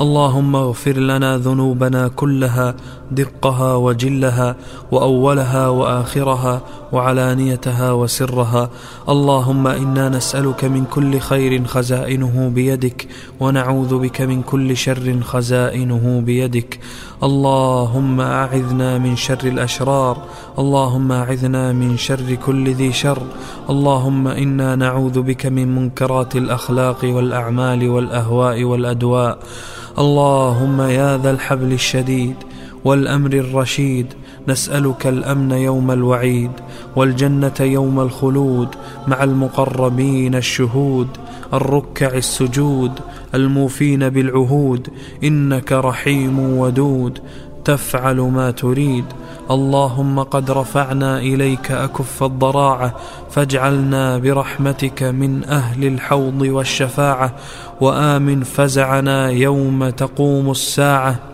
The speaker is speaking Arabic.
اللهم اغفر لنا ذنوبنا كلها دقها وجلها وأولها وآخرها وعلانيتها وسرها. اللهم إنا نسألك من كل خير خزائنه بيدك ونعوذ بك من كل شر خزائنه بيدك. اللهم أعذنا من شر الأشرار اللهم أعذنا من شر كل ذي شر. اللهم إنا نعوذ بك من منكرات الأخلاق والأعمال والأهواء والأدواء. اللهم يا ذا الحبل الشديد والأمر الرشيد نسألك الأمن يوم الوعيد والجنة يوم الخلود مع المقربين الشهود الركع السجود الموفين بالعهود إنك رحيم ودود تفعل ما تريد اللهم قد رفعنا إليك أكف الضراعة فاجعلنا برحمتك من أهل الحوض والشفاعة وآمن فزعنا يوم تقوم الساعة